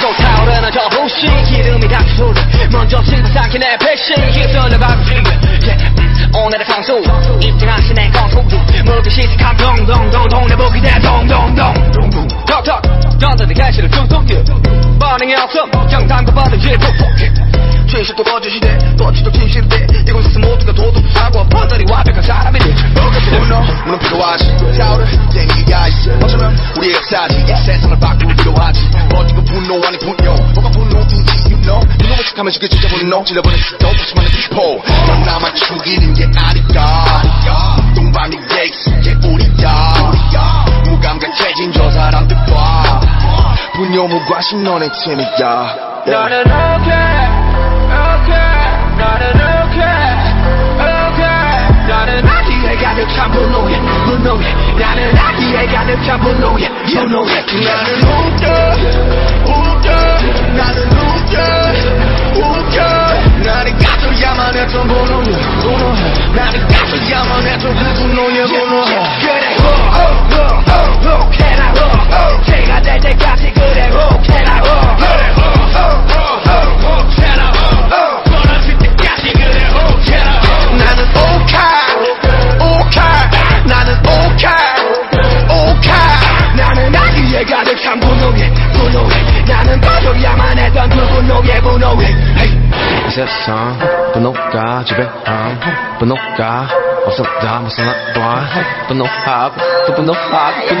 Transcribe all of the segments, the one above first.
더 부시 기름이 닥친 소리 먼저 실버상게 내 패션 힘들어 바꾸지 오늘의 성수. 입증하신 내 건소주 모두 시식한 동동동 동네 보기 내 동동동 톡톡 던져내 가시를 툭툭 반응이 없어. 경탄과 받은 질폭 진실도 거짓이대. 거짓도 진실대. 이곳에서 모두가 도둑 사고 퍼들이 완벽한 분노? 물론 필요하지 타오를 땡기가 있어 어쩌면 우리의 역사지. 이 세상을 바꾸기로 하지 버티고 분노 아니 분노 뭐가 분노인지 you know 분노를 척하면 쉽게 진짜 분노 질러버린 수도 없지만 피포 넌 나만 죽이는 게 아니까 동방의 계획 우리야 무감각해진 저 사람들과 분노 무관심 너네 나는 okay okay 나는 아기에 가득한 분노에 분노에 나는 웃겨 웃겨 나는 웃겨 했던 그 분노에 분노에 헤이. 이 세상 분노가 지배함 분노가 없었다 벗어났다 분노하고 또 분노하고 분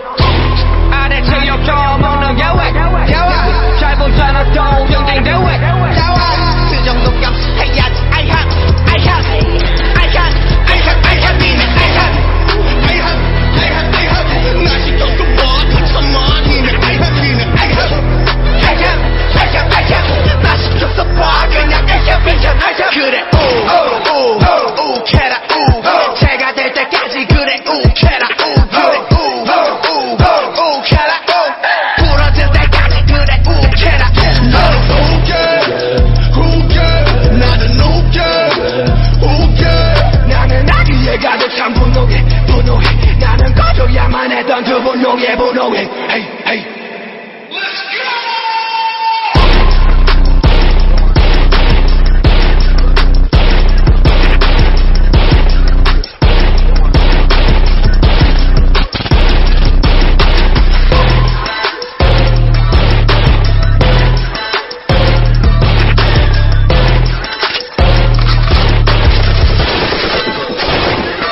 No, yeah, no, budowie, hey, hey.